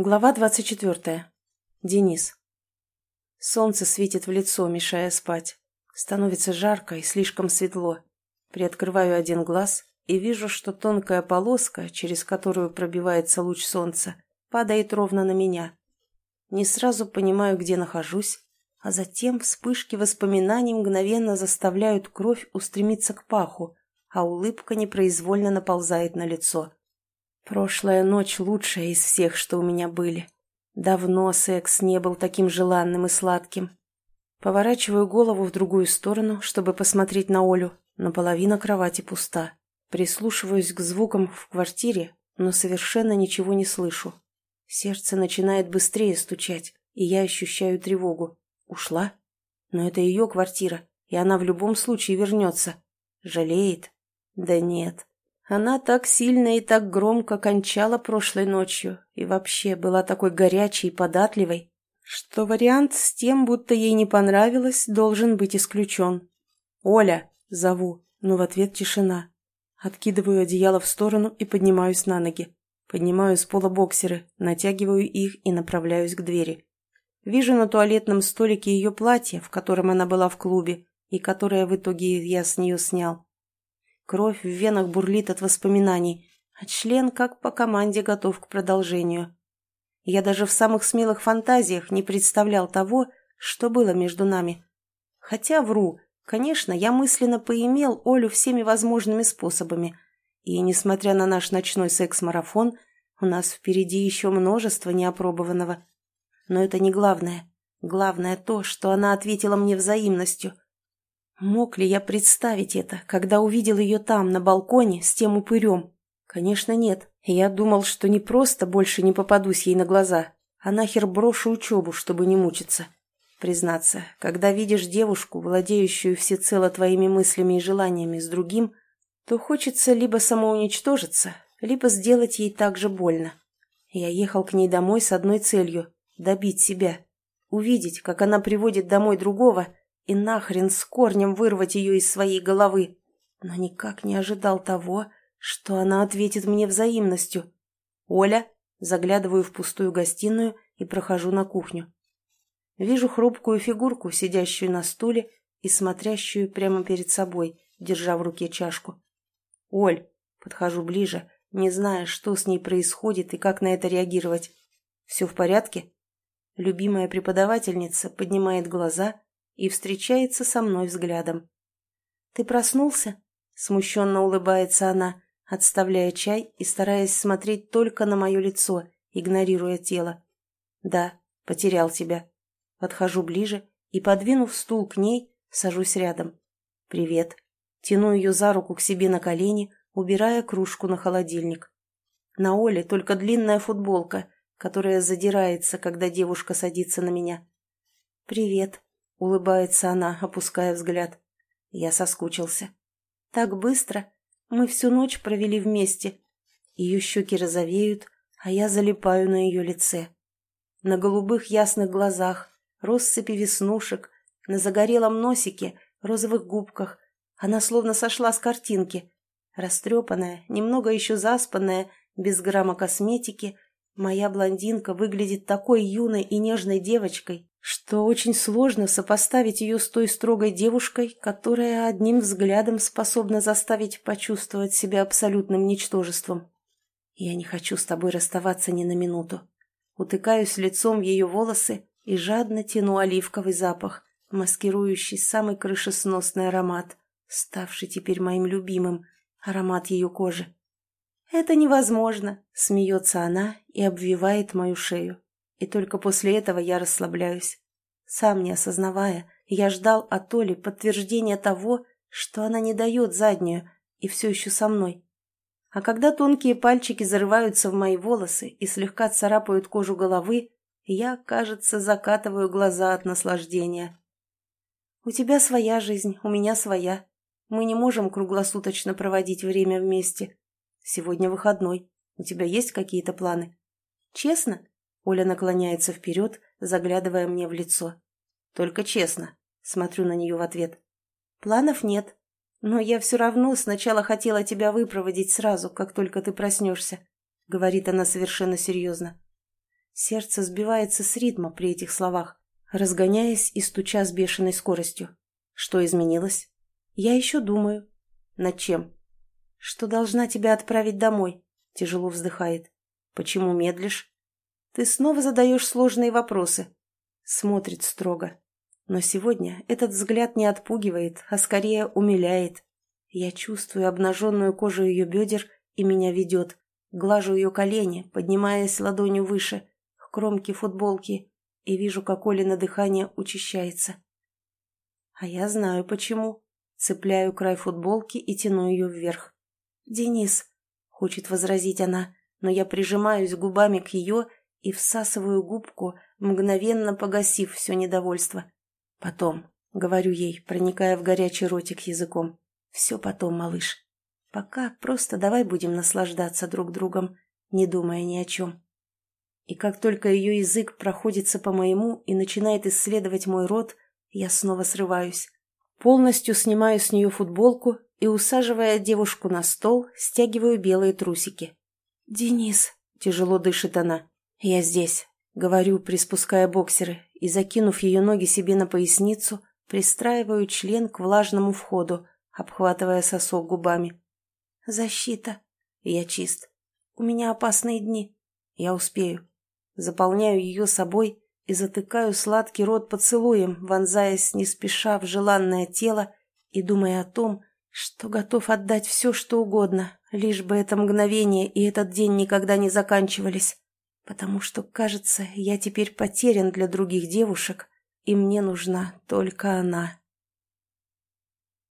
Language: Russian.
Глава двадцать четвертая. Денис. Солнце светит в лицо, мешая спать. Становится жарко и слишком светло. Приоткрываю один глаз и вижу, что тонкая полоска, через которую пробивается луч солнца, падает ровно на меня. Не сразу понимаю, где нахожусь, а затем вспышки воспоминаний мгновенно заставляют кровь устремиться к паху, а улыбка непроизвольно наползает на лицо. Прошлая ночь лучшая из всех, что у меня были. Давно секс не был таким желанным и сладким. Поворачиваю голову в другую сторону, чтобы посмотреть на Олю, но половина кровати пуста. Прислушиваюсь к звукам в квартире, но совершенно ничего не слышу. Сердце начинает быстрее стучать, и я ощущаю тревогу. Ушла? Но это ее квартира, и она в любом случае вернется. Жалеет? Да нет. Она так сильно и так громко кончала прошлой ночью и вообще была такой горячей и податливой, что вариант с тем, будто ей не понравилось, должен быть исключен. «Оля!» — зову, но в ответ тишина. Откидываю одеяло в сторону и поднимаюсь на ноги. Поднимаю с пола боксеры, натягиваю их и направляюсь к двери. Вижу на туалетном столике ее платье, в котором она была в клубе, и которое в итоге я с нее снял. Кровь в венах бурлит от воспоминаний, а член, как по команде, готов к продолжению. Я даже в самых смелых фантазиях не представлял того, что было между нами. Хотя вру, конечно, я мысленно поимел Олю всеми возможными способами. И, несмотря на наш ночной секс-марафон, у нас впереди еще множество неопробованного. Но это не главное. Главное то, что она ответила мне взаимностью – Мог ли я представить это, когда увидел ее там, на балконе, с тем упырем? Конечно, нет. Я думал, что не просто больше не попадусь ей на глаза, а нахер брошу учебу, чтобы не мучиться. Признаться, когда видишь девушку, владеющую всецело твоими мыслями и желаниями с другим, то хочется либо самоуничтожиться, либо сделать ей так же больно. Я ехал к ней домой с одной целью – добить себя. Увидеть, как она приводит домой другого – и нахрен с корнем вырвать ее из своей головы. Но никак не ожидал того, что она ответит мне взаимностью. «Оля!» Заглядываю в пустую гостиную и прохожу на кухню. Вижу хрупкую фигурку, сидящую на стуле и смотрящую прямо перед собой, держа в руке чашку. «Оль!» Подхожу ближе, не зная, что с ней происходит и как на это реагировать. «Все в порядке?» Любимая преподавательница поднимает глаза и встречается со мной взглядом. «Ты проснулся?» — смущенно улыбается она, отставляя чай и стараясь смотреть только на мое лицо, игнорируя тело. «Да, потерял тебя». Подхожу ближе и, подвинув стул к ней, сажусь рядом. «Привет». Тяну ее за руку к себе на колени, убирая кружку на холодильник. На Оле только длинная футболка, которая задирается, когда девушка садится на меня. «Привет», — улыбается она, опуская взгляд. Я соскучился. «Так быстро. Мы всю ночь провели вместе. Ее щеки розовеют, а я залипаю на ее лице. На голубых ясных глазах, россыпи веснушек, на загорелом носике, розовых губках. Она словно сошла с картинки. Растрепанная, немного еще заспанная, без грамма косметики, моя блондинка выглядит такой юной и нежной девочкой, что очень сложно сопоставить ее с той строгой девушкой, которая одним взглядом способна заставить почувствовать себя абсолютным ничтожеством. Я не хочу с тобой расставаться ни на минуту. Утыкаюсь лицом в ее волосы и жадно тяну оливковый запах, маскирующий самый крышесносный аромат, ставший теперь моим любимым, аромат ее кожи. «Это невозможно!» — смеется она и обвивает мою шею. И только после этого я расслабляюсь. Сам не осознавая, я ждал от Оли подтверждения того, что она не дает заднюю и все еще со мной. А когда тонкие пальчики зарываются в мои волосы и слегка царапают кожу головы, я, кажется, закатываю глаза от наслаждения. «У тебя своя жизнь, у меня своя. Мы не можем круглосуточно проводить время вместе. Сегодня выходной. У тебя есть какие-то планы?» «Честно?» Оля наклоняется вперед, заглядывая мне в лицо. «Только честно», — смотрю на нее в ответ. «Планов нет. Но я все равно сначала хотела тебя выпроводить сразу, как только ты проснешься», — говорит она совершенно серьезно. Сердце сбивается с ритма при этих словах, разгоняясь и стуча с бешеной скоростью. Что изменилось? Я еще думаю. Над чем? Что должна тебя отправить домой? Тяжело вздыхает. Почему медлишь? Ты снова задаешь сложные вопросы. Смотрит строго. Но сегодня этот взгляд не отпугивает, а скорее умиляет. Я чувствую обнаженную кожу ее бедер, и меня ведет. Глажу ее колени, поднимаясь ладонью выше, к кромке футболки, и вижу, как Олина дыхание учащается. А я знаю почему. Цепляю край футболки и тяну ее вверх. «Денис!» — хочет возразить она, но я прижимаюсь губами к ее и всасываю губку, мгновенно погасив все недовольство. «Потом», — говорю ей, проникая в горячий ротик языком. «Все потом, малыш. Пока просто давай будем наслаждаться друг другом, не думая ни о чем». И как только ее язык проходится по моему и начинает исследовать мой рот, я снова срываюсь. Полностью снимаю с нее футболку и, усаживая девушку на стол, стягиваю белые трусики. «Денис», — тяжело дышит она, — «я здесь», — говорю, приспуская боксеры, и, закинув ее ноги себе на поясницу, пристраиваю член к влажному входу, обхватывая сосок губами. «Защита. Я чист. У меня опасные дни. Я успею». Заполняю ее собой и затыкаю сладкий рот поцелуем, вонзаясь не спеша в желанное тело и думая о том, что готов отдать все, что угодно, лишь бы это мгновение и этот день никогда не заканчивались. Потому что, кажется, я теперь потерян для других девушек, и мне нужна только она.